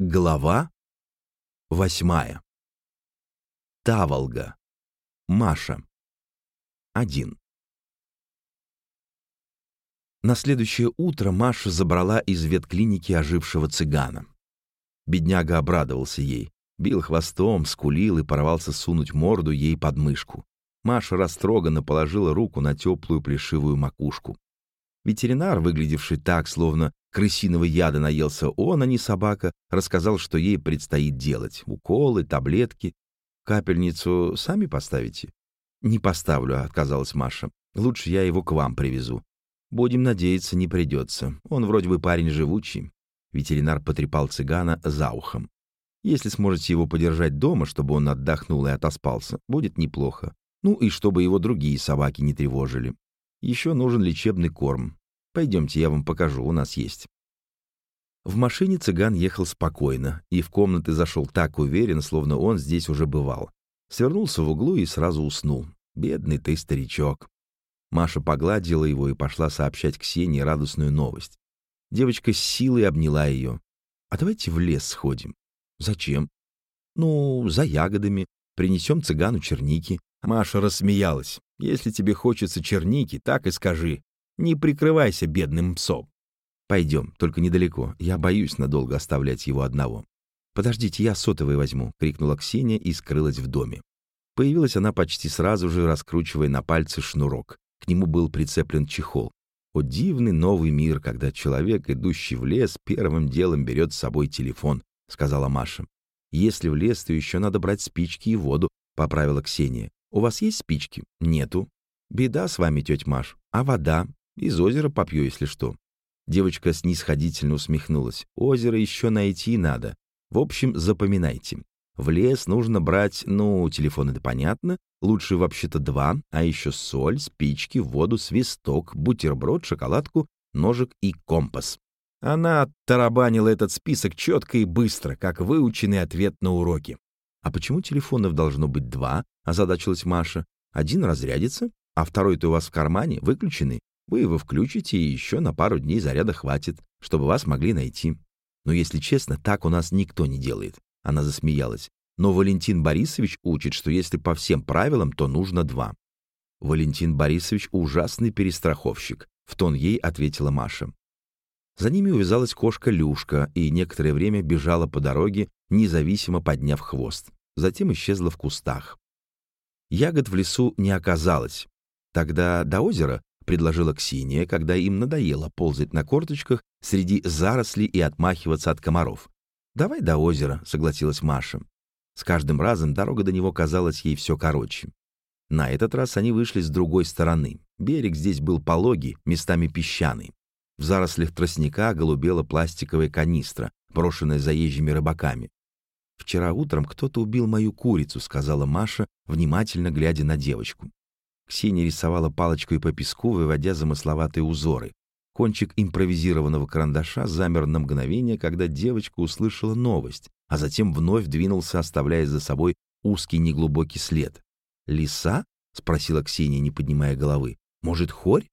Глава восьмая. Таволга. Маша. Один. На следующее утро Маша забрала из ветклиники ожившего цыгана. Бедняга обрадовался ей, бил хвостом, скулил и порвался сунуть морду ей под мышку. Маша растроганно положила руку на теплую плешивую макушку. Ветеринар, выглядевший так, словно крысиного яда наелся он, а не собака, рассказал, что ей предстоит делать. Уколы, таблетки. Капельницу сами поставите? Не поставлю, отказалась Маша. Лучше я его к вам привезу. Будем надеяться, не придется. Он вроде бы парень живучий. Ветеринар потрепал цыгана за ухом. Если сможете его подержать дома, чтобы он отдохнул и отоспался, будет неплохо. Ну и чтобы его другие собаки не тревожили. Еще нужен лечебный корм. Пойдемте, я вам покажу, у нас есть. В машине цыган ехал спокойно и в комнаты зашел так уверен, словно он здесь уже бывал. Свернулся в углу и сразу уснул. Бедный ты старичок. Маша погладила его и пошла сообщать Ксении радостную новость. Девочка с силой обняла ее. «А давайте в лес сходим». «Зачем?» «Ну, за ягодами. Принесем цыгану черники». Маша рассмеялась. «Если тебе хочется черники, так и скажи. Не прикрывайся бедным псом. Пойдем, только недалеко. Я боюсь надолго оставлять его одного. «Подождите, я сотовый возьму», — крикнула Ксения и скрылась в доме. Появилась она почти сразу же, раскручивая на пальце шнурок. К нему был прицеплен чехол. О, дивный новый мир, когда человек, идущий в лес, первым делом берет с собой телефон, — сказала Маша. «Если в лес, то еще надо брать спички и воду», — поправила Ксения. «У вас есть спички?» «Нету». «Беда с вами, тетя Маш. А вода? Из озера попью, если что». Девочка снисходительно усмехнулась. «Озеро еще найти надо. В общем, запоминайте. В лес нужно брать, ну, телефон это понятно, лучше вообще-то два, а еще соль, спички, воду, свисток, бутерброд, шоколадку, ножик и компас». Она тарабанила этот список четко и быстро, как выученный ответ на уроке. «А почему телефонов должно быть два?» — озадачилась Маша. «Один разрядится, а второй-то у вас в кармане, выключенный. Вы его включите, и еще на пару дней заряда хватит, чтобы вас могли найти. Но если честно, так у нас никто не делает. Она засмеялась. Но Валентин Борисович учит, что если по всем правилам, то нужно два. Валентин Борисович ужасный перестраховщик, в тон ей ответила Маша. За ними увязалась кошка Люшка и некоторое время бежала по дороге, независимо подняв хвост. Затем исчезла в кустах. Ягод в лесу не оказалось. Тогда до озера предложила Ксения, когда им надоело ползать на корточках среди зарослей и отмахиваться от комаров. «Давай до озера», — согласилась Маша. С каждым разом дорога до него казалась ей все короче. На этот раз они вышли с другой стороны. Берег здесь был пологий, местами песчаный. В зарослях тростника голубела пластиковая канистра, брошенная заезжими рыбаками. «Вчера утром кто-то убил мою курицу», — сказала Маша, внимательно глядя на девочку. Ксения рисовала палочкой по песку, выводя замысловатые узоры. Кончик импровизированного карандаша замер на мгновение, когда девочка услышала новость, а затем вновь двинулся, оставляя за собой узкий неглубокий след. «Лиса?» — спросила Ксения, не поднимая головы. «Может, хорь?»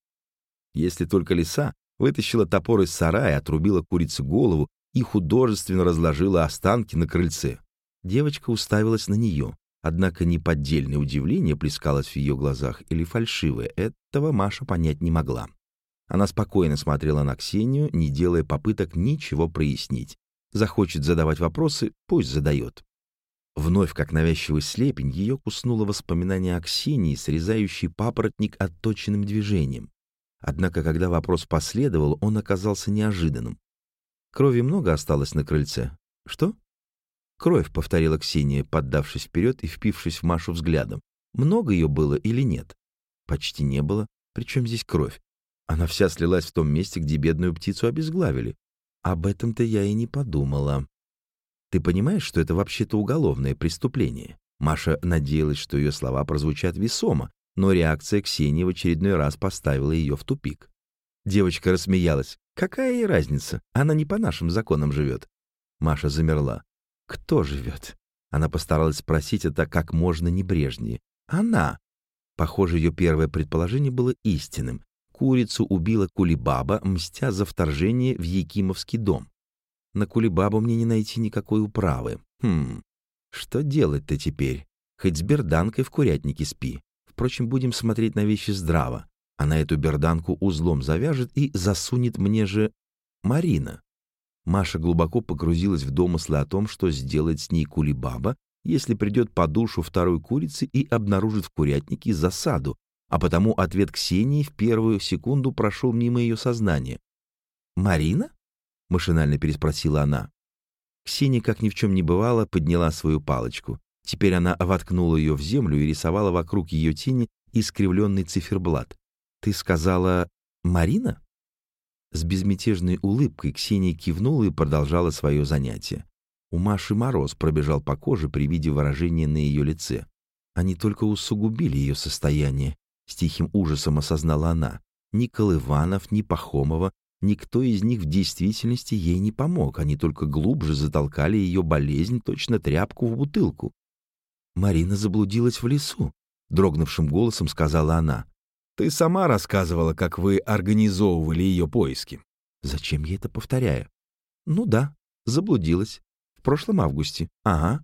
Если только лиса вытащила топор из сарая, отрубила курице голову и художественно разложила останки на крыльце. Девочка уставилась на нее. Однако неподдельное удивление плескалось в ее глазах или фальшивое, этого Маша понять не могла. Она спокойно смотрела на Ксению, не делая попыток ничего прояснить. Захочет задавать вопросы, пусть задает. Вновь, как навязчивый слепень, ее куснуло воспоминание о Ксении, срезающей папоротник отточенным движением. Однако, когда вопрос последовал, он оказался неожиданным. Крови много осталось на крыльце. Что? «Кровь», — повторила Ксения, поддавшись вперед и впившись в Машу взглядом. «Много ее было или нет?» «Почти не было. Причем здесь кровь? Она вся слилась в том месте, где бедную птицу обезглавили. Об этом-то я и не подумала. Ты понимаешь, что это вообще-то уголовное преступление?» Маша надеялась, что ее слова прозвучат весомо, но реакция Ксении в очередной раз поставила ее в тупик. Девочка рассмеялась. «Какая ей разница? Она не по нашим законам живет». Маша замерла. Кто живет? Она постаралась спросить это как можно небрежнее. Она. Похоже, ее первое предположение было истинным. Курицу убила Кулибаба, мстя за вторжение в Якимовский дом. На кулебабу мне не найти никакой управы. Хм, что делать-то теперь? Хоть с берданкой в курятнике спи. Впрочем, будем смотреть на вещи здраво. Она эту берданку узлом завяжет и засунет мне же Марина. Маша глубоко погрузилась в домыслы о том, что сделает с ней кулибаба, если придет по душу второй курицы и обнаружит в курятнике засаду, а потому ответ Ксении в первую секунду прошел мимо ее сознания. «Марина?» — машинально переспросила она. Ксения, как ни в чем не бывало, подняла свою палочку. Теперь она воткнула ее в землю и рисовала вокруг ее тени искривленный циферблат. «Ты сказала Марина?» С безмятежной улыбкой Ксения кивнула и продолжала свое занятие. У Маши мороз пробежал по коже при виде выражения на ее лице. Они только усугубили ее состояние. С тихим ужасом осознала она. Ни Колыванов, ни Пахомова, никто из них в действительности ей не помог. Они только глубже затолкали ее болезнь, точно тряпку в бутылку. Марина заблудилась в лесу. Дрогнувшим голосом сказала она. Ты сама рассказывала, как вы организовывали ее поиски. Зачем я это повторяю? Ну да, заблудилась. В прошлом августе. Ага.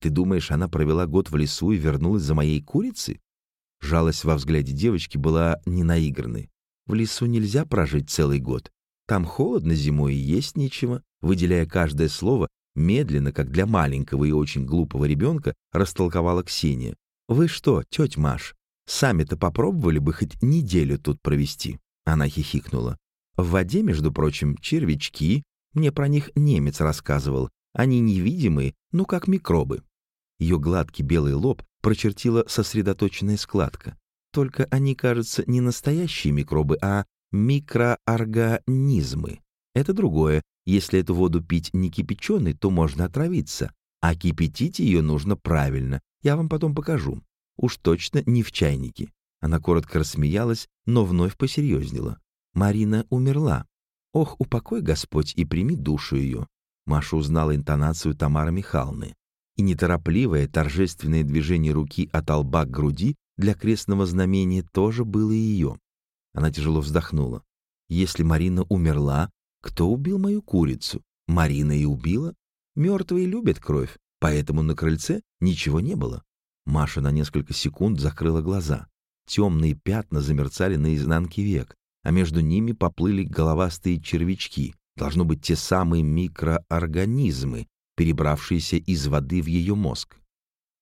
Ты думаешь, она провела год в лесу и вернулась за моей курицей? Жалость во взгляде девочки была ненаигранной. В лесу нельзя прожить целый год. Там холодно зимой и есть нечего. Выделяя каждое слово, медленно, как для маленького и очень глупого ребенка, растолковала Ксения. «Вы что, тетя Маш, Сами-то попробовали бы хоть неделю тут провести. Она хихикнула. В воде, между прочим, червячки. Мне про них немец рассказывал. Они невидимые, ну как микробы. Ее гладкий белый лоб прочертила сосредоточенная складка. Только они, кажется, не настоящие микробы, а микроорганизмы. Это другое. Если эту воду пить не кипяченой, то можно отравиться. А кипятить ее нужно правильно. Я вам потом покажу. Уж точно не в чайнике. Она коротко рассмеялась, но вновь посерьезнела. Марина умерла. Ох, упокой Господь и прими душу ее. Маша узнала интонацию Тамары Михайловны. И неторопливое торжественное движение руки от лба к груди для крестного знамения тоже было ее. Она тяжело вздохнула. Если Марина умерла, кто убил мою курицу? Марина и убила? Мертвые любят кровь, поэтому на крыльце ничего не было. Маша на несколько секунд закрыла глаза. Темные пятна замерцали на изнанке век, а между ними поплыли головастые червячки, должно быть те самые микроорганизмы, перебравшиеся из воды в ее мозг.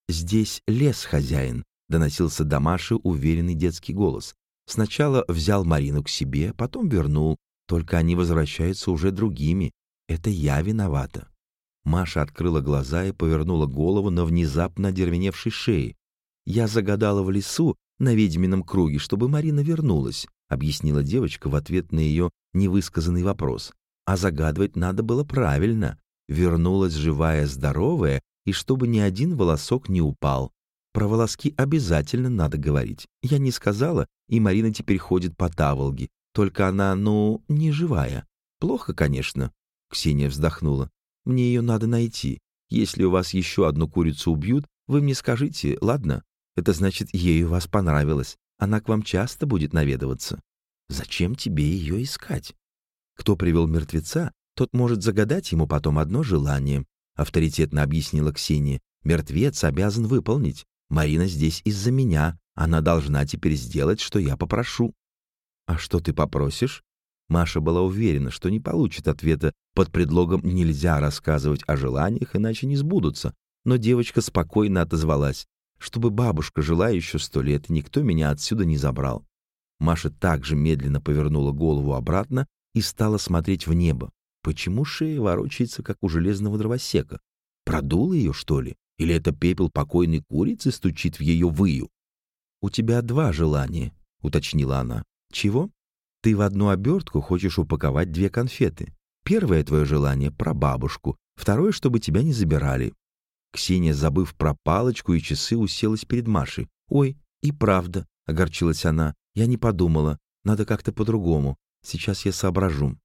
«Здесь лес, хозяин», — доносился до Маши уверенный детский голос. Сначала взял Марину к себе, потом вернул, только они возвращаются уже другими. Это я виновата. Маша открыла глаза и повернула голову на внезапно одервеневшей шее. «Я загадала в лесу на ведьмином круге, чтобы Марина вернулась», объяснила девочка в ответ на ее невысказанный вопрос. «А загадывать надо было правильно. Вернулась живая, здоровая, и чтобы ни один волосок не упал. Про волоски обязательно надо говорить. Я не сказала, и Марина теперь ходит по таволге. Только она, ну, не живая. Плохо, конечно». Ксения вздохнула. Мне ее надо найти. Если у вас еще одну курицу убьют, вы мне скажите, ладно? Это значит, ей у вас понравилось. Она к вам часто будет наведываться. Зачем тебе ее искать? Кто привел мертвеца, тот может загадать ему потом одно желание, авторитетно объяснила Ксения. Мертвец обязан выполнить. Марина здесь из-за меня. Она должна теперь сделать, что я попрошу. А что ты попросишь? Маша была уверена, что не получит ответа под предлогом «нельзя рассказывать о желаниях, иначе не сбудутся». Но девочка спокойно отозвалась, чтобы бабушка жила еще сто лет, и никто меня отсюда не забрал. Маша также медленно повернула голову обратно и стала смотреть в небо. Почему шея ворочается, как у железного дровосека? Продуло ее, что ли? Или это пепел покойной курицы стучит в ее выю? «У тебя два желания», — уточнила она. «Чего?» Ты в одну обертку хочешь упаковать две конфеты. Первое твое желание — про бабушку, второе, чтобы тебя не забирали. Ксения, забыв про палочку и часы, уселась перед Машей. «Ой, и правда», — огорчилась она, — «я не подумала. Надо как-то по-другому. Сейчас я соображу».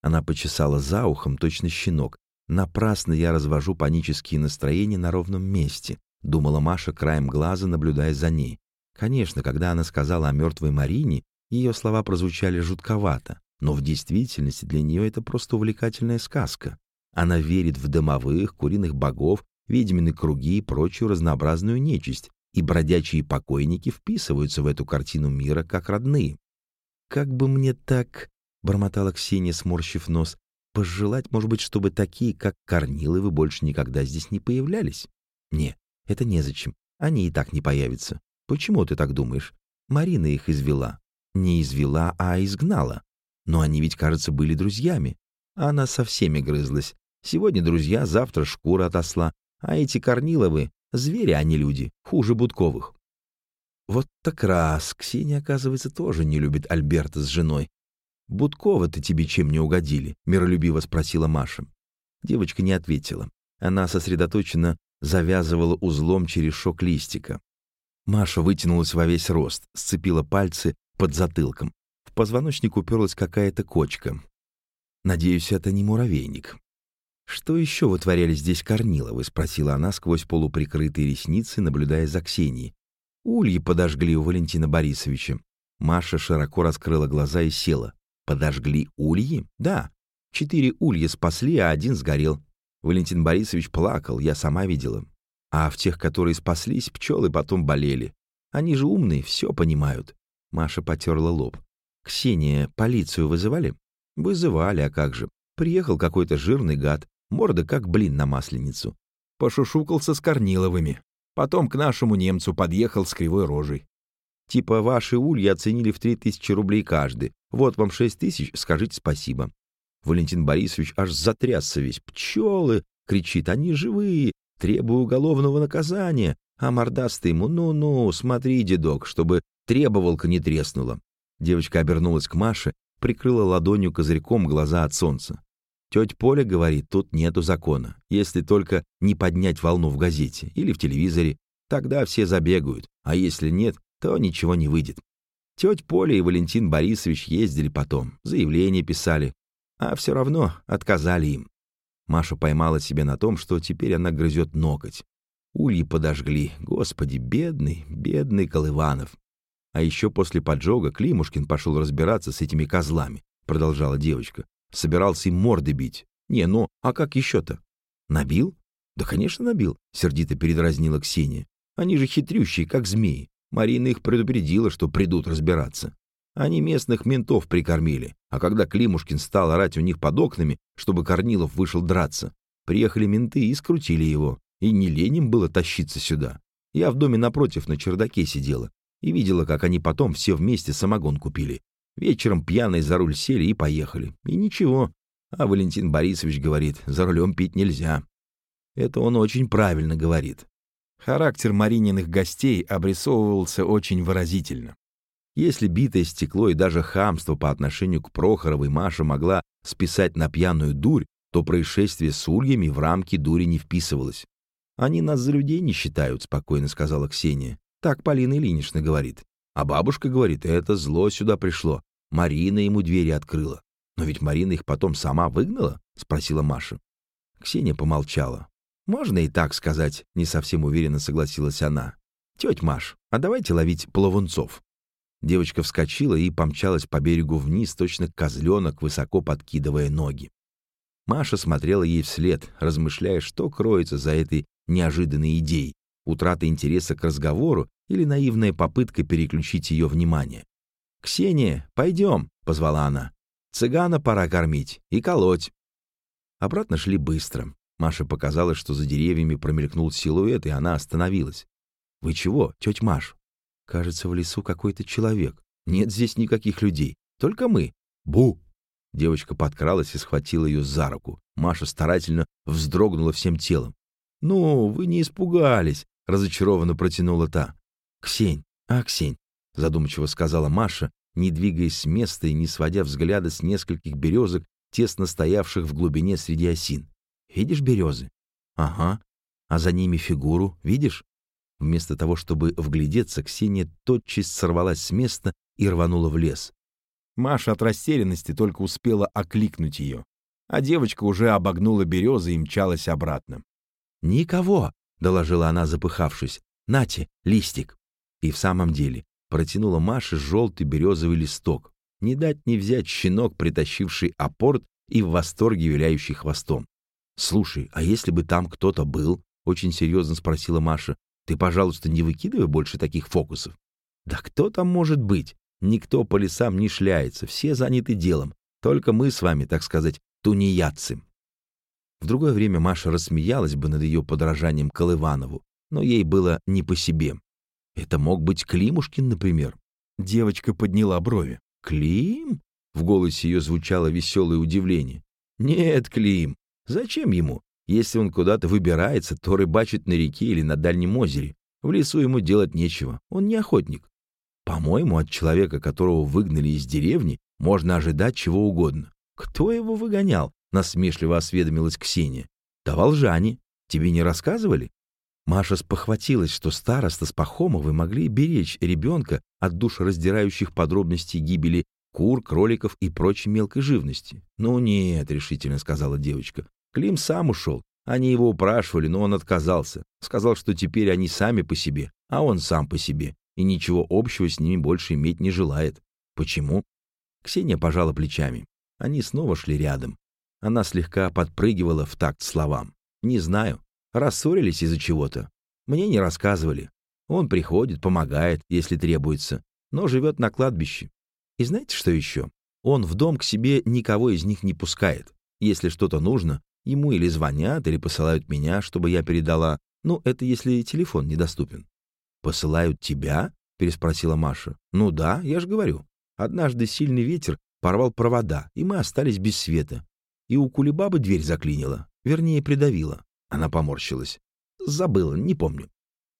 Она почесала за ухом, точно щенок. «Напрасно я развожу панические настроения на ровном месте», — думала Маша краем глаза, наблюдая за ней. Конечно, когда она сказала о мертвой Марине, ее слова прозвучали жутковато, но в действительности для нее это просто увлекательная сказка. Она верит в домовых, куриных богов, ведьмины круги и прочую разнообразную нечисть, и бродячие покойники вписываются в эту картину мира как родные. «Как бы мне так...» — бормотала Ксения, сморщив нос. «Пожелать, может быть, чтобы такие, как Корниловы, больше никогда здесь не появлялись?» «Не, это незачем. Они и так не появятся. Почему ты так думаешь? Марина их извела. Не извела, а изгнала. Но они ведь, кажется, были друзьями. Она со всеми грызлась. Сегодня друзья, завтра шкура отосла. А эти Корниловы — звери, а не люди, хуже Будковых. Вот так раз, Ксения, оказывается, тоже не любит Альберта с женой. «Будкова-то тебе чем не угодили?» — миролюбиво спросила Маша. Девочка не ответила. Она сосредоточенно завязывала узлом через шок листика. Маша вытянулась во весь рост, сцепила пальцы под затылком. Позвоночник уперлась какая-то кочка. «Надеюсь, это не муравейник». «Что еще вытворяли здесь Корниловы?» — спросила она сквозь полуприкрытые ресницы, наблюдая за Ксенией. «Ульи подожгли у Валентина Борисовича». Маша широко раскрыла глаза и села. «Подожгли ульи?» «Да. Четыре улья спасли, а один сгорел. Валентин Борисович плакал, я сама видела. А в тех, которые спаслись, пчелы потом болели. Они же умные, все понимают». Маша потерла лоб. «Ксения, полицию вызывали?» «Вызывали, а как же. Приехал какой-то жирный гад, морда как блин на масленицу. Пошушукался с Корниловыми. Потом к нашему немцу подъехал с кривой рожей. Типа ваши ульи оценили в три тысячи рублей каждый. Вот вам шесть тысяч, скажите спасибо. Валентин Борисович аж затрясся весь. «Пчелы!» — кричит. «Они живые! Требую уголовного наказания!» А мордастый ему «Ну-ну, смотри, дедок, чтобы требовалка не треснула». Девочка обернулась к Маше, прикрыла ладонью козырьком глаза от солнца. Тетя Поля говорит, тут нету закона. Если только не поднять волну в газете или в телевизоре, тогда все забегают, а если нет, то ничего не выйдет. Тетя Поля и Валентин Борисович ездили потом, заявление писали, а все равно отказали им. Маша поймала себя на том, что теперь она грызет ноготь. Ульи подожгли. Господи, бедный, бедный Колыванов. А еще после поджога Климушкин пошел разбираться с этими козлами, продолжала девочка. Собирался им морды бить. Не, ну, а как еще-то? Набил? Да, конечно, набил, сердито передразнила Ксения. Они же хитрющие, как змеи. Марина их предупредила, что придут разбираться. Они местных ментов прикормили, а когда Климушкин стал орать у них под окнами, чтобы Корнилов вышел драться, приехали менты и скрутили его. И не лень им было тащиться сюда. Я в доме напротив на чердаке сидела и видела, как они потом все вместе самогон купили. Вечером пьяные за руль сели и поехали. И ничего. А Валентин Борисович говорит, за рулем пить нельзя. Это он очень правильно говорит. Характер Марининых гостей обрисовывался очень выразительно. Если битое стекло и даже хамство по отношению к Прохоровой Маша могла списать на пьяную дурь, то происшествие с ульями в рамки дури не вписывалось. «Они нас за людей не считают», — спокойно сказала Ксения. Так Полина Ильинична говорит. А бабушка говорит, это зло сюда пришло. Марина ему двери открыла. Но ведь Марина их потом сама выгнала? Спросила Маша. Ксения помолчала. Можно и так сказать, не совсем уверенно согласилась она. Тетя Маш, а давайте ловить плавунцов. Девочка вскочила и помчалась по берегу вниз, точно козленок, высоко подкидывая ноги. Маша смотрела ей вслед, размышляя, что кроется за этой неожиданной идеей утрата интереса к разговору или наивная попытка переключить ее внимание. «Ксения, пойдем», — позвала она. «Цыгана пора кормить и колоть». Обратно шли быстро. Маше показалось, что за деревьями промелькнул силуэт, и она остановилась. «Вы чего, тетя Маш?» «Кажется, в лесу какой-то человек. Нет здесь никаких людей. Только мы. Бу!» Девочка подкралась и схватила ее за руку. Маша старательно вздрогнула всем телом. «Ну, вы не испугались», — разочарованно протянула та. «Ксень, а, Ксень», — задумчиво сказала Маша, не двигаясь с места и не сводя взгляда с нескольких березок, тесно стоявших в глубине среди осин. «Видишь березы?» «Ага. А за ними фигуру, видишь?» Вместо того, чтобы вглядеться, Ксения тотчас сорвалась с места и рванула в лес. Маша от растерянности только успела окликнуть ее, а девочка уже обогнула березы и мчалась обратно. «Никого!» — доложила она, запыхавшись. «Нате, листик!» И в самом деле протянула Маше желтый березовый листок. Не дать не взять щенок, притащивший апорт и в восторге виляющий хвостом. «Слушай, а если бы там кто-то был?» — очень серьезно спросила Маша. «Ты, пожалуйста, не выкидывай больше таких фокусов». «Да кто там может быть? Никто по лесам не шляется, все заняты делом. Только мы с вами, так сказать, тунеядцы». В другое время Маша рассмеялась бы над ее подражанием Колыванову, но ей было не по себе. Это мог быть Климушкин, например. Девочка подняла брови. «Клим?» — в голосе ее звучало веселое удивление. «Нет, Клим. Зачем ему? Если он куда-то выбирается, то рыбачит на реке или на дальнем озере. В лесу ему делать нечего. Он не охотник. По-моему, от человека, которого выгнали из деревни, можно ожидать чего угодно. Кто его выгонял? Насмешливо осведомилась Ксения. Давал Жане. Тебе не рассказывали? Маша спохватилась, что староста с Пахомовой могли беречь ребенка от душераздирающих подробностей гибели кур, кроликов и прочей мелкой живности. «Ну нет», — решительно сказала девочка. «Клим сам ушел. Они его упрашивали, но он отказался. Сказал, что теперь они сами по себе, а он сам по себе, и ничего общего с ними больше иметь не желает. Почему?» Ксения пожала плечами. Они снова шли рядом. Она слегка подпрыгивала в такт словам. «Не знаю. Рассорились из-за чего-то. Мне не рассказывали. Он приходит, помогает, если требуется, но живет на кладбище. И знаете, что еще? Он в дом к себе никого из них не пускает. Если что-то нужно, ему или звонят, или посылают меня, чтобы я передала. Ну, это если телефон недоступен. «Посылают тебя?» — переспросила Маша. «Ну да, я же говорю. Однажды сильный ветер порвал провода, и мы остались без света. И у кулебабы дверь заклинила, вернее, придавила. Она поморщилась. Забыла, не помню.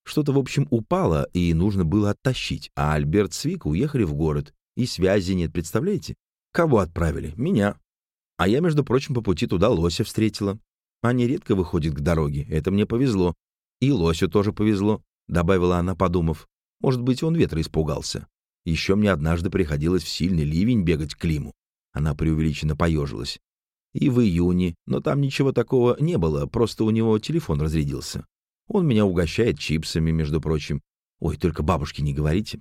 Что-то, в общем, упало, и нужно было оттащить, а Альберт с Викой уехали в город. И связи нет, представляете? Кого отправили? Меня. А я, между прочим, по пути туда лося встретила. Они редко выходят к дороге, это мне повезло. И лосю тоже повезло, добавила она, подумав. Может быть, он ветра испугался. Еще мне однажды приходилось в сильный ливень бегать к Климу. Она преувеличенно поежилась и в июне, но там ничего такого не было, просто у него телефон разрядился. Он меня угощает чипсами, между прочим. Ой, только бабушке не говорите.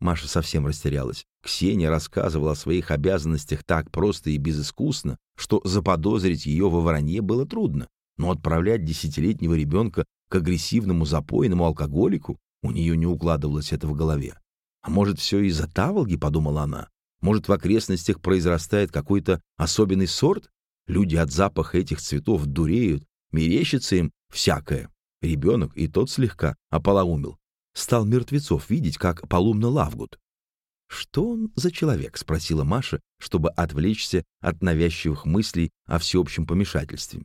Маша совсем растерялась. Ксения рассказывала о своих обязанностях так просто и безыскусно, что заподозрить ее во вранье было трудно. Но отправлять десятилетнего ребенка к агрессивному запойному алкоголику у нее не укладывалось это в голове. А может, все из-за таволги, подумала она. Может, в окрестностях произрастает какой-то особенный сорт? Люди от запаха этих цветов дуреют, мерещится им всякое. Ребенок и тот слегка ополоумил. Стал мертвецов видеть, как полумно лавгут. «Что он за человек?» — спросила Маша, чтобы отвлечься от навязчивых мыслей о всеобщем помешательстве.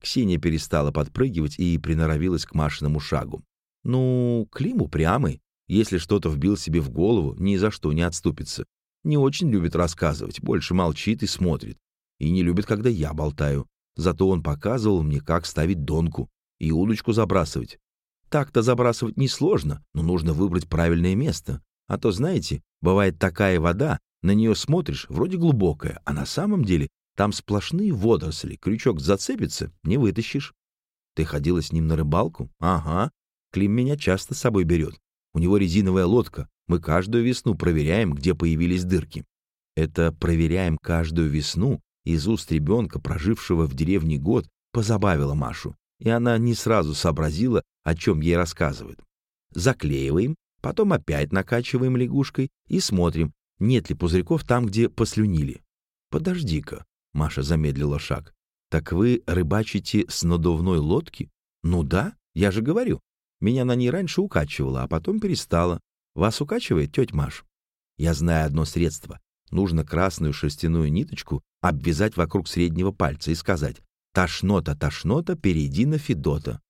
Ксения перестала подпрыгивать и приноровилась к Машиному шагу. «Ну, Клим упрямый. Если что-то вбил себе в голову, ни за что не отступится. Не очень любит рассказывать, больше молчит и смотрит и не любит, когда я болтаю. Зато он показывал мне, как ставить донку и удочку забрасывать. Так-то забрасывать несложно, но нужно выбрать правильное место. А то, знаете, бывает такая вода, на нее смотришь, вроде глубокая, а на самом деле там сплошные водоросли, крючок зацепится, не вытащишь. Ты ходила с ним на рыбалку? Ага. Клим меня часто с собой берет. У него резиновая лодка. Мы каждую весну проверяем, где появились дырки. Это проверяем каждую весну из уст ребенка, прожившего в деревне год, позабавила Машу, и она не сразу сообразила, о чем ей рассказывают. Заклеиваем, потом опять накачиваем лягушкой и смотрим, нет ли пузырьков там, где послюнили. «Подожди-ка», — Маша замедлила шаг, «так вы рыбачите с надувной лодки?» «Ну да, я же говорю. Меня на ней раньше укачивало, а потом перестала. Вас укачивает, тетя Маш?» «Я знаю одно средство. Нужно красную шерстяную ниточку обвязать вокруг среднего пальца и сказать «Тошнота, тошнота, перейди на Федота».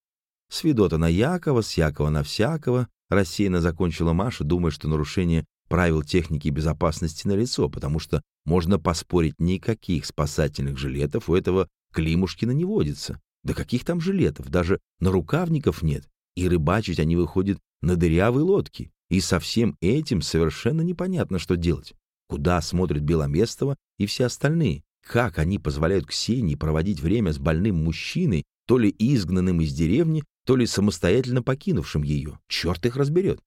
С Федота на Якова, с Якова на всякого, рассеянно закончила Маша, думая, что нарушение правил техники безопасности налицо, потому что можно поспорить, никаких спасательных жилетов у этого Климушкина не водится. Да каких там жилетов, даже на рукавников нет. И рыбачить они выходят на дырявой лодке. И со всем этим совершенно непонятно, что делать. Куда смотрят Беломестова и все остальные? Как они позволяют Ксении проводить время с больным мужчиной, то ли изгнанным из деревни, то ли самостоятельно покинувшим ее? Черт их разберет.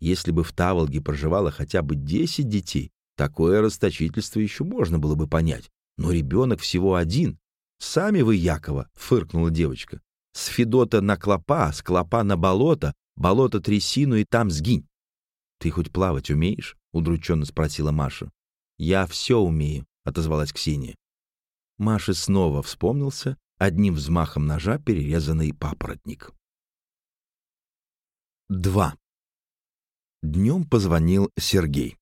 Если бы в Таволге проживало хотя бы 10 детей, такое расточительство еще можно было бы понять. Но ребенок всего один. «Сами вы, Якова!» — фыркнула девочка. «С Федота на клопа, с клопа на болото, болото трясину и там сгинь!» «Ты хоть плавать умеешь?» — удрученно спросила Маша. «Я все умею», — отозвалась Ксения. Маше снова вспомнился одним взмахом ножа перерезанный папоротник. 2. Днем позвонил Сергей.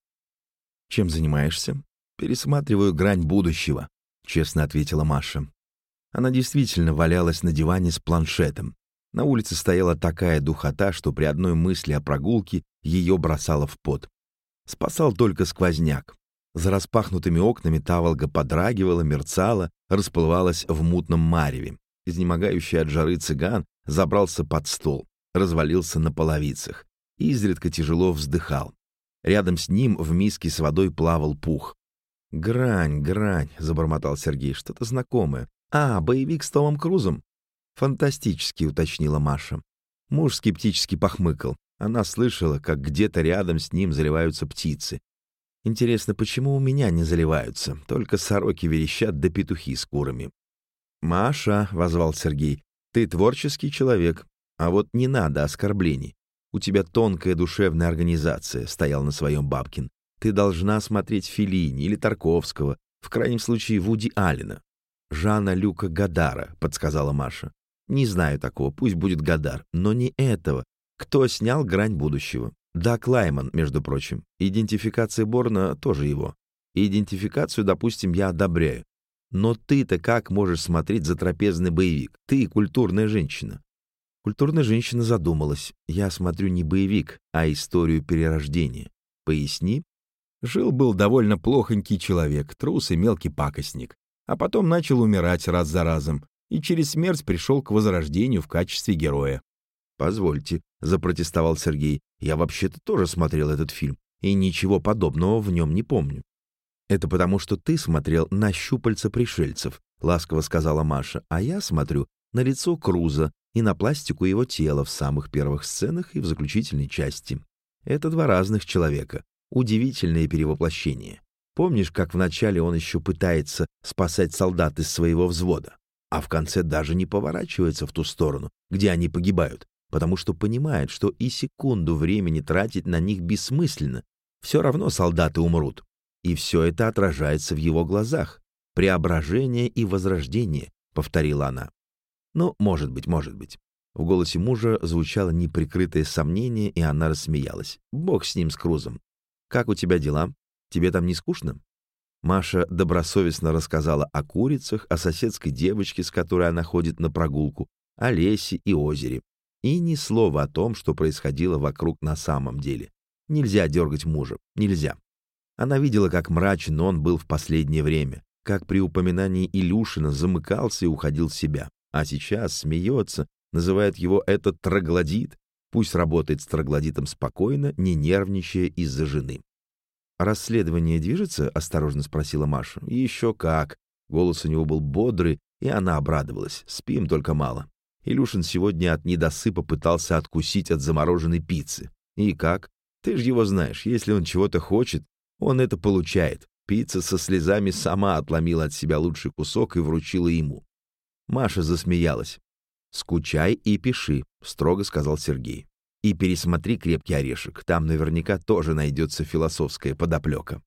«Чем занимаешься?» «Пересматриваю грань будущего», — честно ответила Маша. Она действительно валялась на диване с планшетом. На улице стояла такая духота, что при одной мысли о прогулке ее бросало в пот. Спасал только сквозняк. За распахнутыми окнами таволга подрагивала, мерцала, расплывалась в мутном мареве. Изнемогающий от жары цыган забрался под стол, развалился на половицах. и Изредка тяжело вздыхал. Рядом с ним в миске с водой плавал пух. «Грань, грань», — забормотал Сергей, — «что-то знакомое. А, боевик с Томом Крузом?» «Фантастически», — уточнила Маша. Муж скептически похмыкал. Она слышала, как где-то рядом с ним заливаются птицы. Интересно, почему у меня не заливаются? Только сороки верещат да петухи с курами. «Маша», — возвал Сергей, — «ты творческий человек, а вот не надо оскорблений. У тебя тонкая душевная организация», — стоял на своем Бабкин. «Ты должна смотреть Филини или Тарковского, в крайнем случае Вуди Аллена». «Жана Люка Гадара», — подсказала Маша. «Не знаю такого, пусть будет Гадар, но не этого. Кто снял «Грань будущего»? Да, Клайман, между прочим. Идентификация Борна тоже его. Идентификацию, допустим, я одобряю. Но ты-то как можешь смотреть за трапезный боевик? Ты культурная женщина. Культурная женщина задумалась. Я смотрю не боевик, а историю перерождения. Поясни. Жил-был довольно плохонький человек, трус и мелкий пакостник. А потом начал умирать раз за разом. И через смерть пришел к возрождению в качестве героя. «Позвольте», — запротестовал Сергей, — «я вообще-то тоже смотрел этот фильм, и ничего подобного в нем не помню». «Это потому, что ты смотрел на щупальца пришельцев», — ласково сказала Маша, «а я смотрю на лицо Круза и на пластику его тела в самых первых сценах и в заключительной части. Это два разных человека. Удивительное перевоплощение. Помнишь, как вначале он еще пытается спасать солдат из своего взвода, а в конце даже не поворачивается в ту сторону, где они погибают, потому что понимает, что и секунду времени тратить на них бессмысленно. Все равно солдаты умрут. И все это отражается в его глазах. «Преображение и возрождение», — повторила она. «Ну, может быть, может быть». В голосе мужа звучало неприкрытое сомнение, и она рассмеялась. «Бог с ним, с Крузом. Как у тебя дела? Тебе там не скучно?» Маша добросовестно рассказала о курицах, о соседской девочке, с которой она ходит на прогулку, о лесе и озере. И ни слова о том, что происходило вокруг на самом деле. Нельзя дергать мужа, нельзя. Она видела, как мрачен он был в последнее время, как при упоминании Илюшина замыкался и уходил в себя. А сейчас смеется, называет его этот троглодит. Пусть работает с троглодитом спокойно, не нервничая из-за жены. «Расследование движется?» — осторожно спросила Маша. «Еще как!» Голос у него был бодрый, и она обрадовалась. «Спим только мало». Илюшин сегодня от недосыпа пытался откусить от замороженной пиццы. И как? Ты же его знаешь, если он чего-то хочет, он это получает. Пицца со слезами сама отломила от себя лучший кусок и вручила ему. Маша засмеялась. «Скучай и пиши», — строго сказал Сергей. «И пересмотри «Крепкий орешек», там наверняка тоже найдется философская подоплека».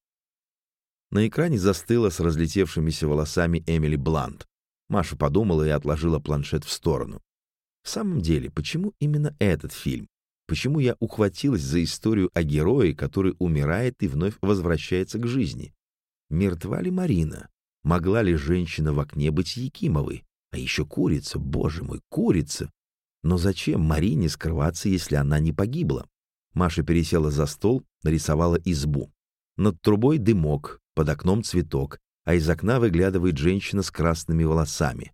На экране застыла с разлетевшимися волосами Эмили Блант. Маша подумала и отложила планшет в сторону. В самом деле, почему именно этот фильм? Почему я ухватилась за историю о герое, который умирает и вновь возвращается к жизни? Мертва ли Марина? Могла ли женщина в окне быть Якимовой? А еще курица, боже мой, курица! Но зачем Марине скрываться, если она не погибла? Маша пересела за стол, нарисовала избу. Над трубой дымок, под окном цветок, а из окна выглядывает женщина с красными волосами.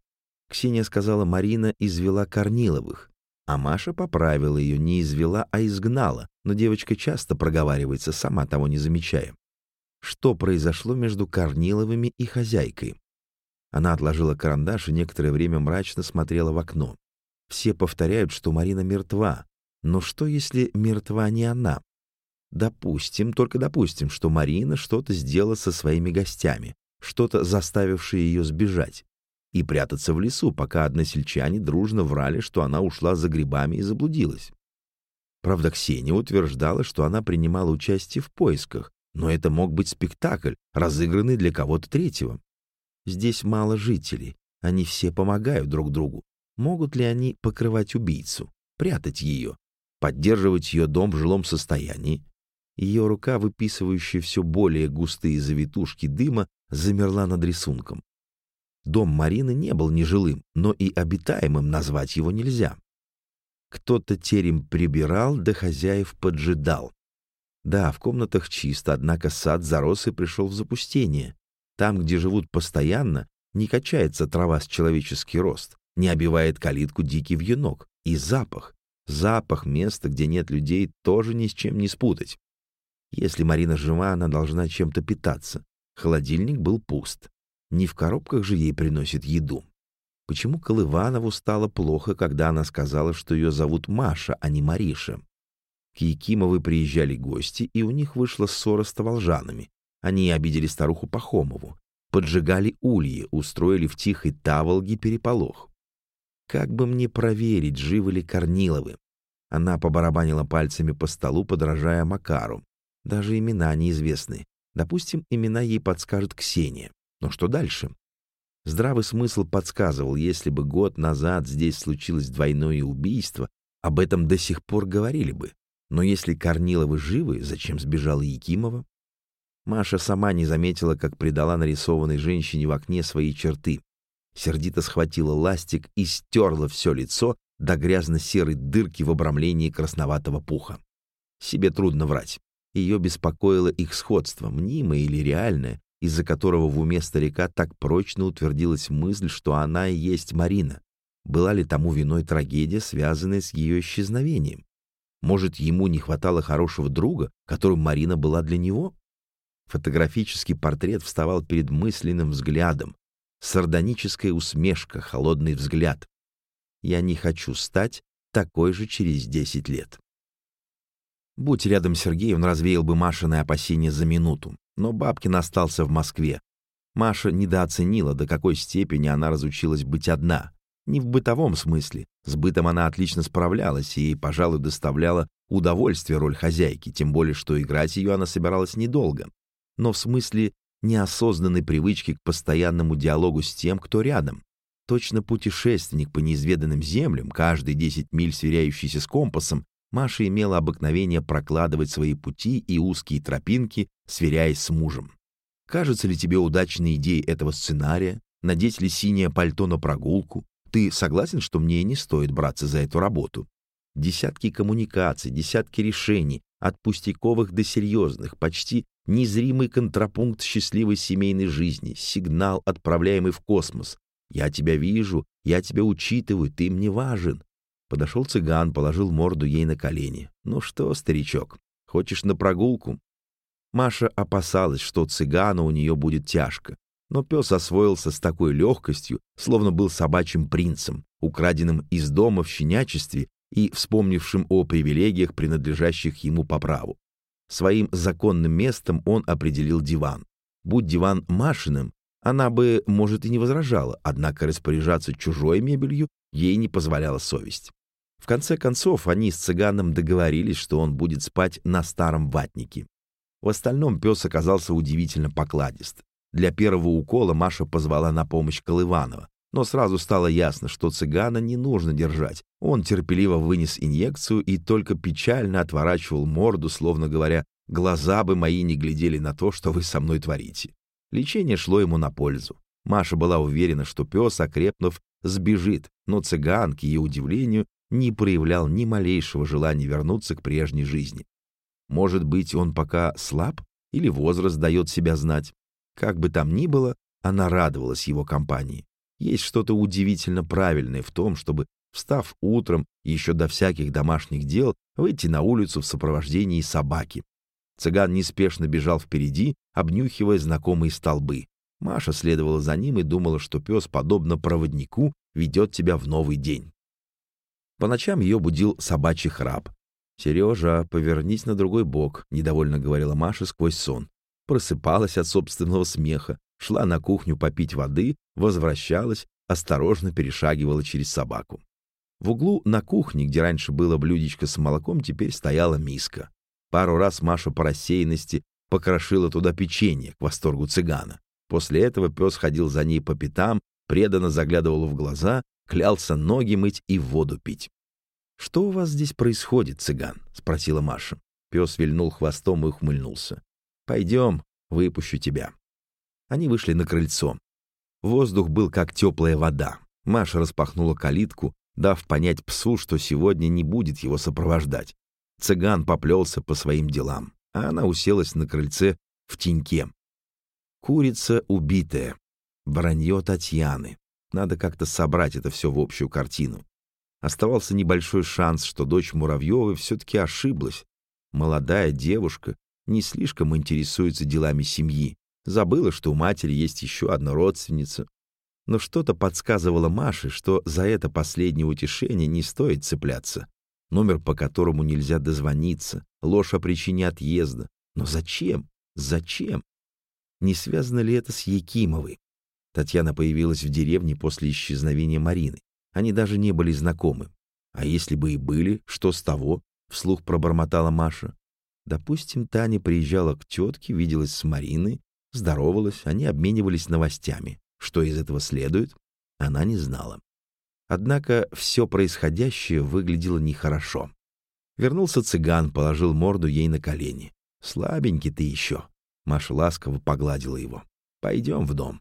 Ксения сказала, Марина извела Корниловых. А Маша поправила ее, не извела, а изгнала, но девочка часто проговаривается, сама того не замечая. Что произошло между Корниловыми и хозяйкой? Она отложила карандаш и некоторое время мрачно смотрела в окно. Все повторяют, что Марина мертва. Но что, если мертва не она? Допустим, только допустим, что Марина что-то сделала со своими гостями, что-то заставившее ее сбежать. и прятаться в лесу, пока односельчане дружно врали, что она ушла за грибами и заблудилась. Правда, Ксения утверждала, что она принимала участие в поисках, но это мог быть спектакль, разыгранный для кого-то третьего. Здесь мало жителей, они все помогают друг другу. Могут ли они покрывать убийцу, прятать ее, поддерживать ее дом в жилом состоянии? Ее рука, выписывающая все более густые завитушки дыма, замерла над рисунком. Дом Марины не был нежилым, но и обитаемым назвать его нельзя. Кто-то терем прибирал, да хозяев поджидал. Да, в комнатах чисто, однако сад зарос и пришел в запустение. Там, где живут постоянно, не качается трава с человеческий рост, не обивает калитку дикий вьюнок. И запах, запах места, где нет людей, тоже ни с чем не спутать. Если Марина жива, она должна чем-то питаться. Холодильник был пуст. Не в коробках же ей приносит еду. Почему Колыванову стало плохо, когда она сказала, что ее зовут Маша, а не Мариша? К Якимовой приезжали гости, и у них вышла ссора с таволжанами. Они обидели старуху Пахомову, поджигали ульи, устроили в тихой Таволге переполох. Как бы мне проверить, живы ли Корниловы? Она побарабанила пальцами по столу, подражая Макару. Даже имена неизвестны. Допустим, имена ей подскажет Ксения. Но что дальше? Здравый смысл подсказывал, если бы год назад здесь случилось двойное убийство, об этом до сих пор говорили бы. Но если Корниловы живы, зачем сбежала Якимова? Маша сама не заметила, как придала нарисованной женщине в окне свои черты. Сердито схватила ластик и стерла все лицо до грязно-серой дырки в обрамлении красноватого пуха. Себе трудно врать. Ее беспокоило их сходство, мнимое или реальное, из-за которого в уме старика так прочно утвердилась мысль, что она и есть Марина. Была ли тому виной трагедия, связанная с ее исчезновением? Может, ему не хватало хорошего друга, которым Марина была для него? Фотографический портрет вставал перед мысленным взглядом. Сардоническая усмешка, холодный взгляд. Я не хочу стать такой же через десять лет. Будь рядом Сергей, он развеял бы Машины опасения за минуту. Но Бабкин остался в Москве. Маша недооценила, до какой степени она разучилась быть одна. Не в бытовом смысле. С бытом она отлично справлялась и, пожалуй, доставляла удовольствие роль хозяйки, тем более, что играть ее она собиралась недолго. Но в смысле неосознанной привычки к постоянному диалогу с тем, кто рядом. Точно путешественник по неизведанным землям, каждые 10 миль сверяющийся с компасом, Маша имела обыкновение прокладывать свои пути и узкие тропинки, сверяясь с мужем. Кажется ли тебе удачной идеей этого сценария? Надеть ли синее пальто на прогулку? Ты согласен, что мне не стоит браться за эту работу? Десятки коммуникаций, десятки решений, от пустяковых до серьезных, почти незримый контрапункт счастливой семейной жизни, сигнал, отправляемый в космос. «Я тебя вижу, я тебя учитываю, ты мне важен». Подошел цыган, положил морду ей на колени. «Ну что, старичок, хочешь на прогулку?» Маша опасалась, что цыгану у нее будет тяжко. Но пес освоился с такой легкостью, словно был собачьим принцем, украденным из дома в щенячестве и вспомнившим о привилегиях, принадлежащих ему по праву. Своим законным местом он определил диван. Будь диван Машиным, она бы, может, и не возражала, однако распоряжаться чужой мебелью ей не позволяла совесть. В конце концов, они с цыганом договорились, что он будет спать на старом ватнике. В остальном пес оказался удивительно покладист. Для первого укола Маша позвала на помощь Колыванова, но сразу стало ясно, что цыгана не нужно держать. Он терпеливо вынес инъекцию и только печально отворачивал морду, словно говоря, «Глаза бы мои не глядели на то, что вы со мной творите». Лечение шло ему на пользу. Маша была уверена, что пес, окрепнув, сбежит, но цыган, к ее удивлению, не проявлял ни малейшего желания вернуться к прежней жизни. Может быть, он пока слаб или возраст дает себя знать. Как бы там ни было, она радовалась его компании. Есть что-то удивительно правильное в том, чтобы, встав утром, еще до всяких домашних дел, выйти на улицу в сопровождении собаки. Цыган неспешно бежал впереди, обнюхивая знакомые столбы. Маша следовала за ним и думала, что пес, подобно проводнику, ведет тебя в новый день. По ночам ее будил собачий храп. «Сережа, повернись на другой бок», — недовольно говорила Маша сквозь сон просыпалась от собственного смеха, шла на кухню попить воды, возвращалась, осторожно перешагивала через собаку. В углу на кухне, где раньше было блюдечко с молоком, теперь стояла миска. Пару раз Маша по рассеянности покрошила туда печенье к восторгу цыгана. После этого пес ходил за ней по пятам, преданно заглядывал в глаза, клялся ноги мыть и воду пить. «Что у вас здесь происходит, цыган?» — спросила Маша. Пес вильнул хвостом и ухмыльнулся. «Пойдем, выпущу тебя». Они вышли на крыльцо. Воздух был как теплая вода. Маша распахнула калитку, дав понять псу, что сегодня не будет его сопровождать. Цыган поплелся по своим делам, а она уселась на крыльце в теньке. Курица убитая. Вранье Татьяны. Надо как-то собрать это все в общую картину. Оставался небольшой шанс, что дочь Муравьевой все-таки ошиблась. Молодая девушка не слишком интересуется делами семьи. Забыла, что у матери есть еще одна родственница. Но что-то подсказывало Маше, что за это последнее утешение не стоит цепляться. Номер, по которому нельзя дозвониться, ложь о причине отъезда. Но зачем? Зачем? Не связано ли это с Якимовой? Татьяна появилась в деревне после исчезновения Марины. Они даже не были знакомы. А если бы и были, что с того? Вслух пробормотала Маша. Допустим, Таня приезжала к тетке, виделась с Мариной, здоровалась, они обменивались новостями. Что из этого следует, она не знала. Однако все происходящее выглядело нехорошо. Вернулся цыган, положил морду ей на колени. «Слабенький ты еще», Маша ласково погладила его. «Пойдем в дом».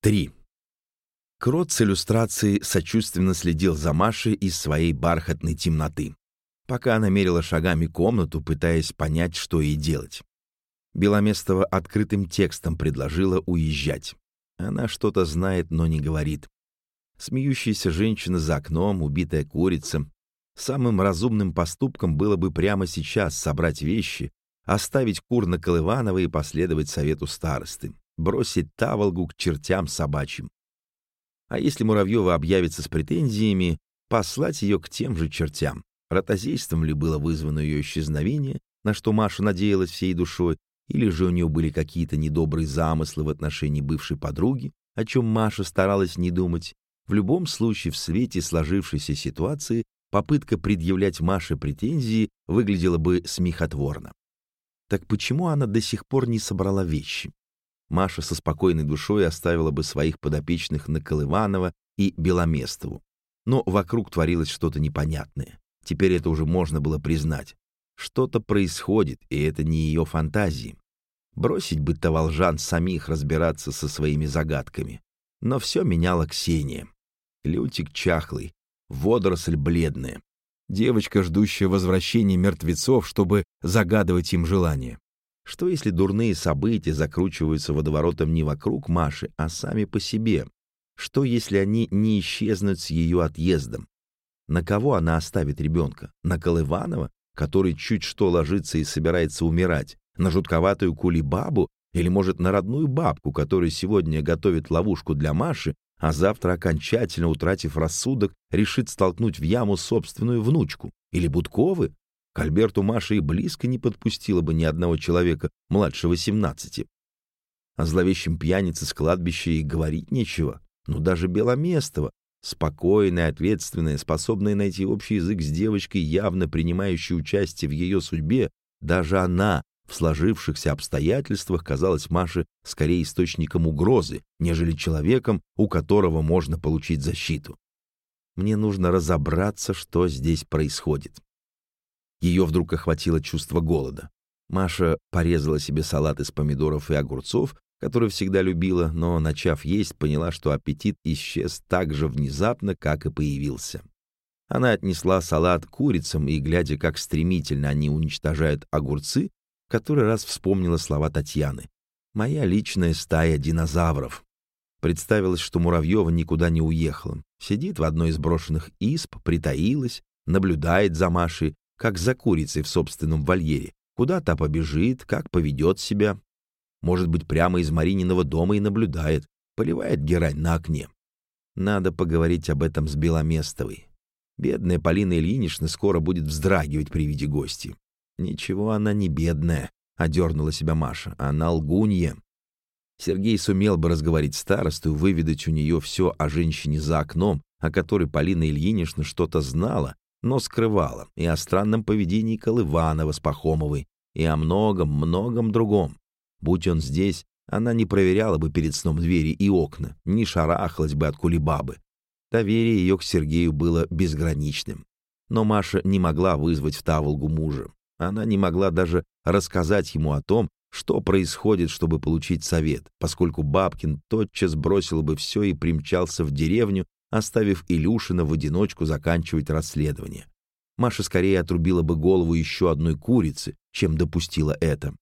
3. Крот с иллюстрацией сочувственно следил за Машей из своей бархатной темноты, пока она мерила шагами комнату, пытаясь понять, что ей делать. Беломестова открытым текстом предложила уезжать. Она что-то знает, но не говорит. Смеющаяся женщина за окном, убитая курица. Самым разумным поступком было бы прямо сейчас собрать вещи, оставить кур на Колыванова и последовать совету старосты, бросить таволгу к чертям собачьим. А если Муравьева объявится с претензиями, послать ее к тем же чертям. Ротозейством ли было вызвано ее исчезновение, на что Маша надеялась всей душой, или же у нее были какие-то недобрые замыслы в отношении бывшей подруги, о чем Маша старалась не думать. В любом случае, в свете сложившейся ситуации, попытка предъявлять Маше претензии выглядела бы смехотворно. Так почему она до сих пор не собрала вещи? Маша со спокойной душой оставила бы своих подопечных на Колыванова и Беломестову. Но вокруг творилось что-то непонятное. Теперь это уже можно было признать. Что-то происходит, и это не ее фантазии. Бросить бы Таволжан самих разбираться со своими загадками. Но все меняла Ксения. Лютик чахлый, водоросль бледная девочка, ждущая возвращения мертвецов, чтобы загадывать им желание. Что если дурные события закручиваются водоворотом не вокруг Маши, а сами по себе? Что если они не исчезнут с ее отъездом? На кого она оставит ребенка? На Колыванова, который чуть что ложится и собирается умирать? На жутковатую кулибабу? Или, может, на родную бабку, которая сегодня готовит ловушку для Маши, а завтра, окончательно утратив рассудок, решит столкнуть в яму собственную внучку. Или Будковы? К Альберту Маша и близко не подпустила бы ни одного человека младше восемнадцати. О зловещем пьянице с кладбища и говорить нечего. Ну, даже Беломестова, спокойная, ответственная, способная найти общий язык с девочкой, явно принимающей участие в ее судьбе, даже она в сложившихся обстоятельствах казалась Маше скорее источником угрозы, нежели человеком, у которого можно получить защиту. Мне нужно разобраться, что здесь происходит. Ее вдруг охватило чувство голода. Маша порезала себе салат из помидоров и огурцов, который всегда любила, но, начав есть, поняла, что аппетит исчез так же внезапно, как и появился. Она отнесла салат курицам и, глядя, как стремительно они уничтожают огурцы, который раз вспомнила слова Татьяны. «Моя личная стая динозавров». Представилось, что Муравьева никуда не уехала. Сидит в одной из брошенных исп, притаилась, наблюдает за Машей, как за курицей в собственном вольере. Куда та побежит, как поведет себя. Может быть, прямо из Марининого дома и наблюдает, поливает герань на окне. Надо поговорить об этом с Беломестовой. Бедная Полина Ильинична скоро будет вздрагивать при виде гостей. «Ничего она не бедная», — одернула себя Маша. «Она лгунья». Сергей сумел бы разговорить старосту выведать у нее все о женщине за окном, о которой Полина Ильинична что-то знала, но скрывала, и о странном поведении Колыванова с Пахомовой, и о многом-многом другом. Будь он здесь, она не проверяла бы перед сном двери и окна, не шарахалась бы от кулебабы. Доверие ее к Сергею было безграничным. Но Маша не могла вызвать в Таволгу мужа. Она не могла даже рассказать ему о том, что происходит, чтобы получить совет, поскольку Бабкин тотчас бросил бы все и примчался в деревню, оставив Илюшина в одиночку заканчивать расследование. Маша скорее отрубила бы голову еще одной курицы, чем допустила это.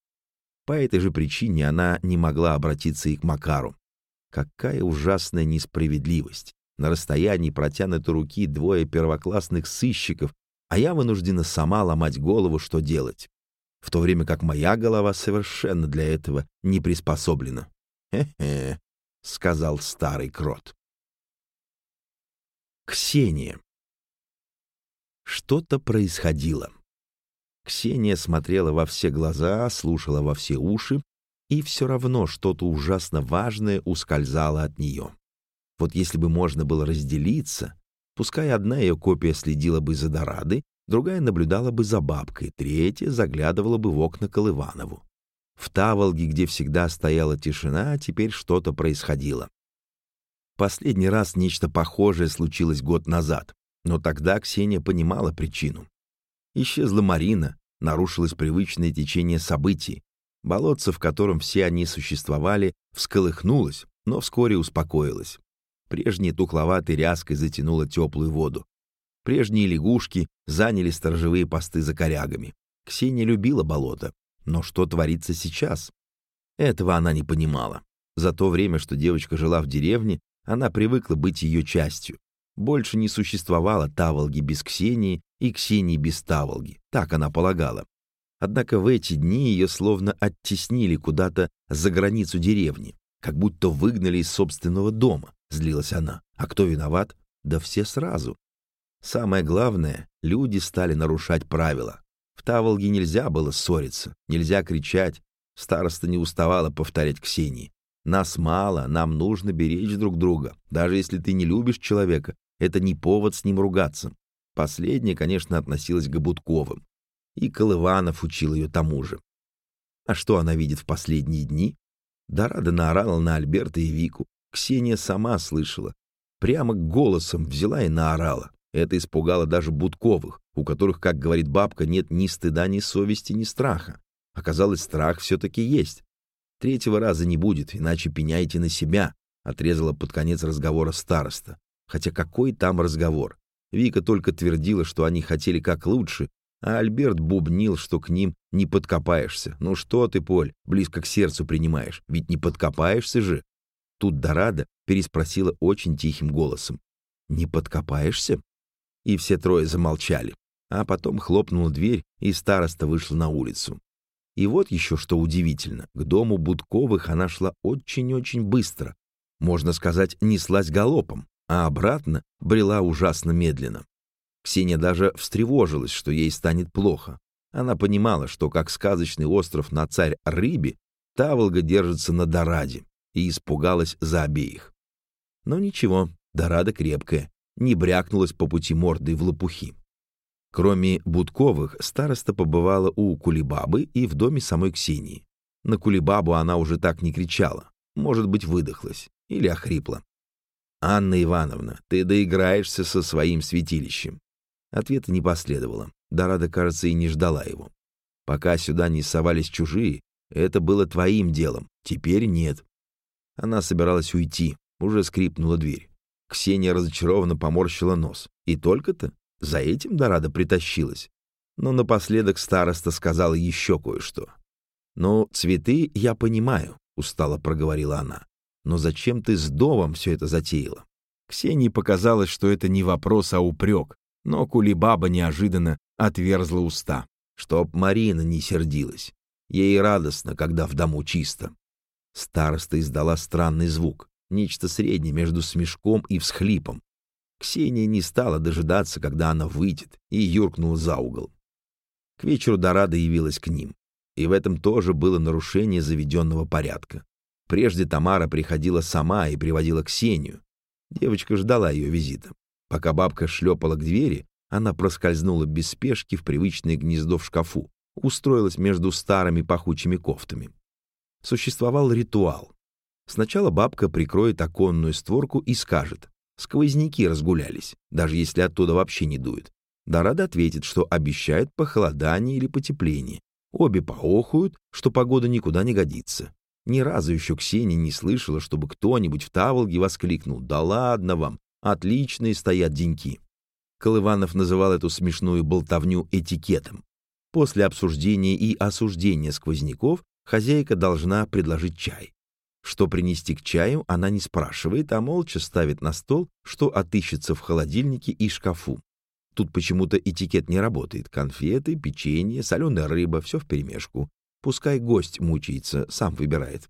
По этой же причине она не могла обратиться и к Макару. Какая ужасная несправедливость! На расстоянии протянутой руки двое первоклассных сыщиков, а я вынуждена сама ломать голову, что делать в то время как моя голова совершенно для этого не приспособлена. «Хе-хе», — сказал старый крот. Ксения. Что-то происходило. Ксения смотрела во все глаза, слушала во все уши, и все равно что-то ужасно важное ускользало от нее. Вот если бы можно было разделиться, пускай одна ее копия следила бы за Дорадой, другая наблюдала бы за бабкой, третья заглядывала бы в окна Колыванову. В Таволге, где всегда стояла тишина, теперь что-то происходило. Последний раз нечто похожее случилось год назад, но тогда Ксения понимала причину. Исчезла Марина, нарушилось привычное течение событий. Болотце, в котором все они существовали, всколыхнулось, но вскоре успокоилось. Прежней тухловатой ряской затянуло теплую воду. Прежние лягушки заняли сторожевые посты за корягами. Ксения любила болото. Но что творится сейчас? Этого она не понимала. За то время, что девочка жила в деревне, она привыкла быть ее частью. Больше не существовало Таволги без Ксении и Ксении без Таволги. Так она полагала. Однако в эти дни ее словно оттеснили куда-то за границу деревни, как будто выгнали из собственного дома, злилась она. А кто виноват? Да все сразу. Самое главное, люди стали нарушать правила. В Таволге нельзя было ссориться, нельзя кричать. Староста не уставала повторять Ксении. Нас мало, нам нужно беречь друг друга. Даже если ты не любишь человека, это не повод с ним ругаться. Последнее, конечно, относилось к Будковым. И Колыванов учил ее тому же. А что она видит в последние дни? Дорада наорала на Альберта и Вику. Ксения сама слышала. Прямо голосом взяла и наорала. Это испугало даже Будковых, у которых, как говорит бабка, нет ни стыда, ни совести, ни страха. Оказалось, страх все-таки есть. Третьего раза не будет, иначе пеняйте на себя, отрезала под конец разговора староста. Хотя какой там разговор? Вика только твердила, что они хотели как лучше, а Альберт бубнил, что к ним не подкопаешься. Ну что ты, Поль, близко к сердцу принимаешь, ведь не подкопаешься же. Тут Дорада переспросила очень тихим голосом. «Не подкопаешься?» и все трое замолчали. А потом хлопнула дверь, и староста вышла на улицу. И вот еще что удивительно, к дому Будковых она шла очень-очень быстро. Можно сказать, неслась галопом, а обратно брела ужасно медленно. Ксения даже встревожилась, что ей станет плохо. Она понимала, что как сказочный остров на царь Рыбе, Таволга держится на Дораде, и испугалась за обеих. Но ничего, Дорада крепкая, не брякнулась по пути мордой в лопухи. Кроме Будковых, староста побывала у Кулибабы и в доме самой Ксении. На Кулибабу она уже так не кричала. Может быть, выдохлась или охрипла. «Анна Ивановна, ты доиграешься со своим святилищем». Ответа не последовало. Дорада, кажется, и не ждала его. Пока сюда не совались чужие, это было твоим делом. Теперь нет. Она собиралась уйти. Уже скрипнула дверь. Ксения разочарованно поморщила нос. И только-то за этим Дорада притащилась. Но напоследок староста сказала еще кое-что. «Ну, цветы я понимаю», — устало проговорила она. «Но зачем ты с Довом все это затеяла?» Ксении показалось, что это не вопрос, а упрек, но Кулибаба неожиданно отверзла уста, чтоб Марина не сердилась. Ей радостно, когда в дому чисто. Староста издала странный звук нечто среднее между смешком и всхлипом. Ксения не стала дожидаться, когда она выйдет, и юркнула за угол. К вечеру Дорада явилась к ним, и в этом тоже было нарушение заведенного порядка. Прежде Тамара приходила сама и приводила Ксению. Девочка ждала ее визита. Пока бабка шлепала к двери, она проскользнула без спешки в привычное гнездо в шкафу, устроилась между старыми пахучими кофтами. Существовал ритуал. Сначала бабка прикроет оконную створку и скажет «Сквозняки разгулялись, даже если оттуда вообще не дует». Дорада ответит, что обещает похолодание или потепление. Обе поохуют, что погода никуда не годится. Ни разу еще Ксения не слышала, чтобы кто-нибудь в Таволге воскликнул «Да ладно вам, отличные стоят деньки». Колыванов называл эту смешную болтовню этикетом. После обсуждения и осуждения сквозняков хозяйка должна предложить чай. Что принести к чаю, она не спрашивает, а молча ставит на стол, что отыщется в холодильнике и шкафу. Тут почему-то этикет не работает. Конфеты, печенье, соленая рыба — все вперемешку. Пускай гость мучается, сам выбирает.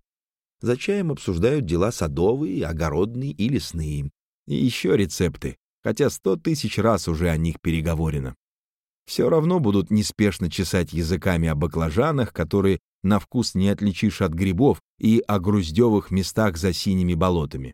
За чаем обсуждают дела садовые, огородные и лесные. И еще рецепты, хотя сто тысяч раз уже о них переговорено. Все равно будут неспешно чесать языками о баклажанах, которые на вкус не отличишь от грибов и о груздевых местах за синими болотами.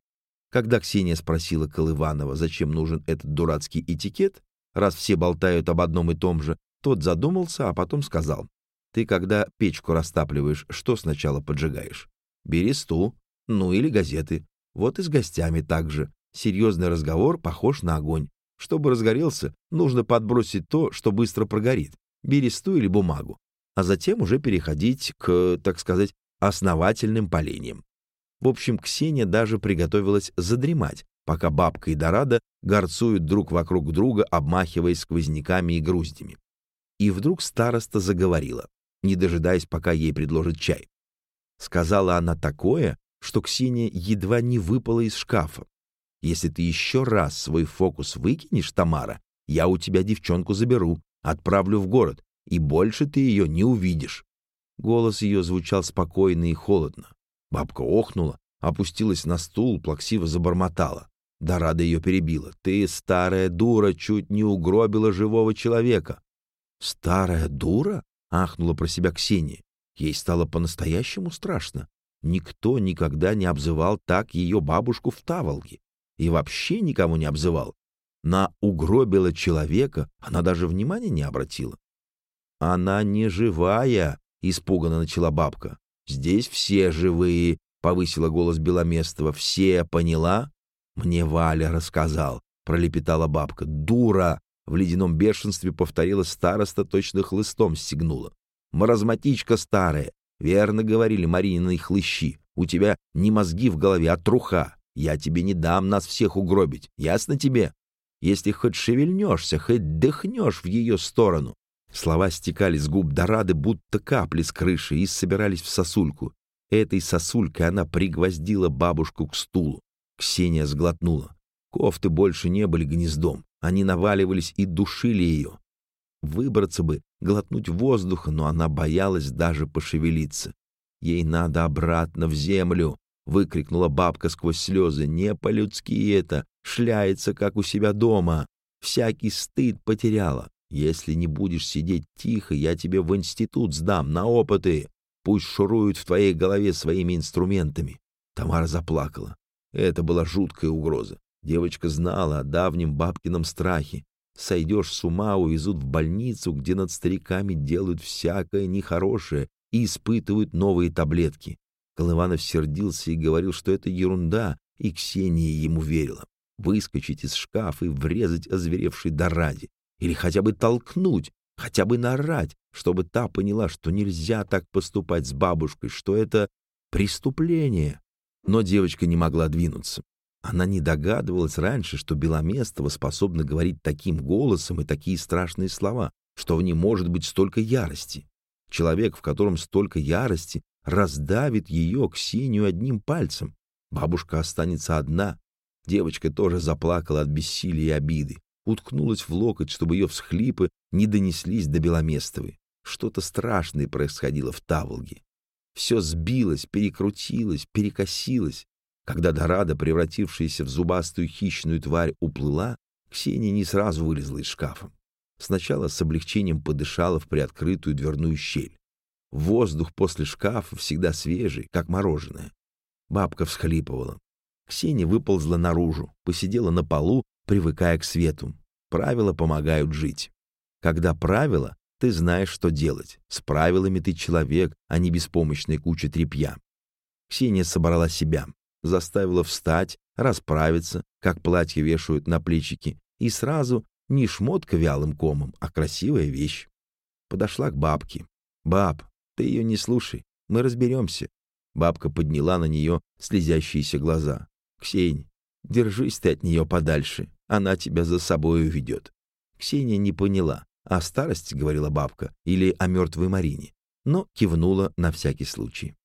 Когда Ксения спросила Колыванова, зачем нужен этот дурацкий этикет, раз все болтают об одном и том же, тот задумался, а потом сказал, «Ты, когда печку растапливаешь, что сначала поджигаешь? Бересту, ну или газеты. Вот и с гостями так же. Серьезный разговор похож на огонь. Чтобы разгорелся, нужно подбросить то, что быстро прогорит, бересту или бумагу, а затем уже переходить к, так сказать, основательным поленьям. В общем, Ксения даже приготовилась задремать, пока бабка и Дорада горцуют друг вокруг друга, обмахиваясь сквозняками и груздями. И вдруг староста заговорила, не дожидаясь, пока ей предложат чай. Сказала она такое, что Ксения едва не выпала из шкафа. «Если ты еще раз свой фокус выкинешь, Тамара, я у тебя девчонку заберу, отправлю в город, и больше ты ее не увидишь». Голос ее звучал спокойно и холодно. Бабка охнула, опустилась на стул, плаксиво забормотала. Дорада ее перебила. «Ты, старая дура, чуть не угробила живого человека». «Старая дура?» — ахнула про себя Ксения. Ей стало по-настоящему страшно. Никто никогда не обзывал так ее бабушку в Таволге. И вообще никому не обзывал. На угробила человека она даже внимания не обратила. «Она не живая», — испуганно начала бабка. «Здесь все живые», — повысила голос Беломестова. «Все, поняла?» «Мне Валя рассказал», — пролепетала бабка. «Дура!» — в ледяном бешенстве повторила староста, точно хлыстом стегнула. «Маразматичка старая!» «Верно говорили Маринины хлыщи. У тебя не мозги в голове, а труха. Я тебе не дам нас всех угробить. Ясно тебе? Если хоть шевельнешься, хоть дыхнешь в ее сторону». Слова стекали с губ Дорады, будто капли с крыши, и собирались в сосульку. Этой сосулькой она пригвоздила бабушку к стулу. Ксения сглотнула. Кофты больше не были гнездом. Они наваливались и душили ее. Выбраться бы, глотнуть воздуха, но она боялась даже пошевелиться. «Ей надо обратно в землю!» — выкрикнула бабка сквозь слезы. «Не по-людски это! Шляется, как у себя дома! Всякий стыд потеряла! Если не будешь сидеть тихо, я тебе в институт сдам на опыты! Пусть шуруют в твоей голове своими инструментами!» Тамара заплакала. Это была жуткая угроза. Девочка знала о давнем бабкином страхе. Сойдешь с ума, увезут в больницу, где над стариками делают всякое нехорошее и испытывают новые таблетки. Колыванов сердился и говорил, что это ерунда, и Ксения ему верила. Выскочить из шкафа и врезать озверевшей Дораде. Или хотя бы толкнуть, хотя бы нарать, чтобы та поняла, что нельзя так поступать с бабушкой, что это преступление. Но девочка не могла двинуться. Она не догадывалась раньше, что Беломестова способна говорить таким голосом и такие страшные слова, что в ней может быть столько ярости. Человек, в котором столько ярости, раздавит ее, Ксению, одним пальцем. Бабушка останется одна. Девочка тоже заплакала от бессилия и обиды, уткнулась в локоть, чтобы ее всхлипы не донеслись до Беломестовой. Что-то страшное происходило в Таволге. Все сбилось, перекрутилось, перекосилось. Когда Дорада, превратившаяся в зубастую хищную тварь, уплыла, Ксения не сразу вылезла из шкафа. Сначала с облегчением подышала в приоткрытую дверную щель. Воздух после шкафа всегда свежий, как мороженое. Бабка всхлипывала. Ксения выползла наружу, посидела на полу, привыкая к свету. Правила помогают жить. Когда правила, ты знаешь, что делать. С правилами ты человек, а не беспомощная куча тряпья. Ксения собрала себя, заставила встать, расправиться, как платье вешают на плечики, и сразу не шмотка вялым комом, а красивая вещь. Подошла к бабке. «Баб, ты ее не слушай, мы разберемся». Бабка подняла на нее слезящиеся глаза. «Ксень, держись ты от нее подальше, она тебя за собой уведет». Ксения не поняла, о старости говорила бабка или о мертвой Марине, но кивнула на всякий случай.